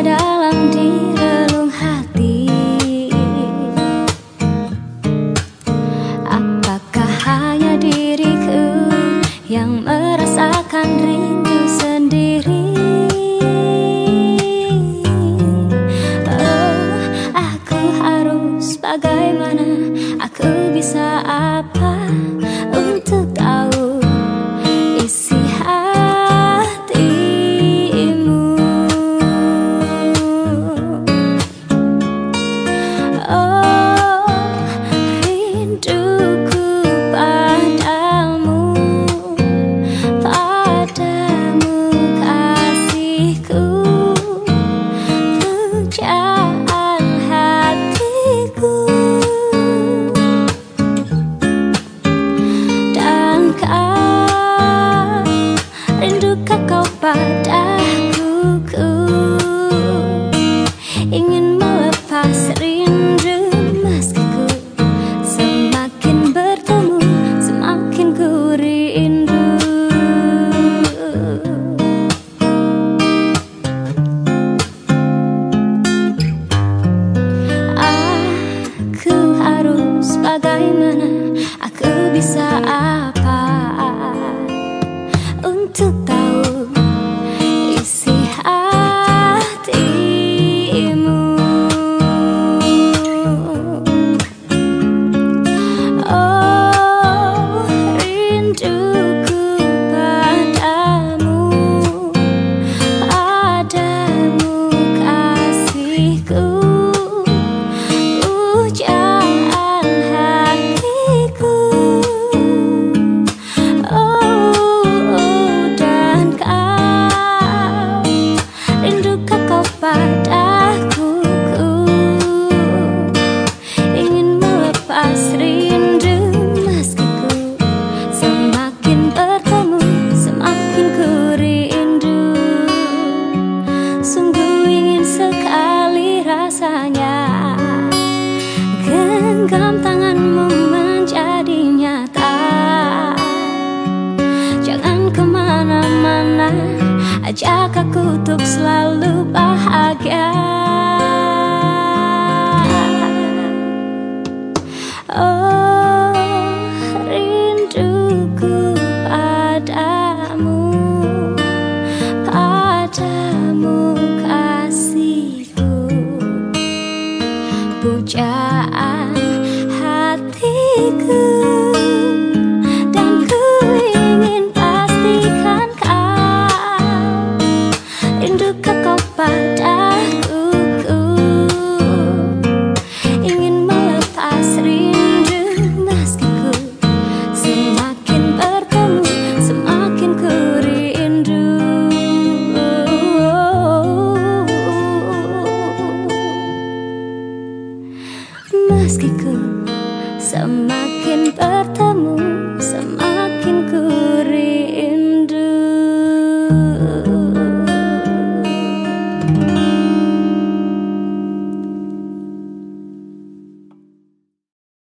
dalam di relung hati. Apakah hanya diriku yang merasakan rindu sendiri? Oh, aku harus bagaimana? Aku bisa apa padaku ku Ingin melepas rindu meskiku Semakin bertemu Semakin ku rindu. Aku harus bagaimana? Aku bisa apa? Untuk tahu untuk selalu mungkin bertemu sama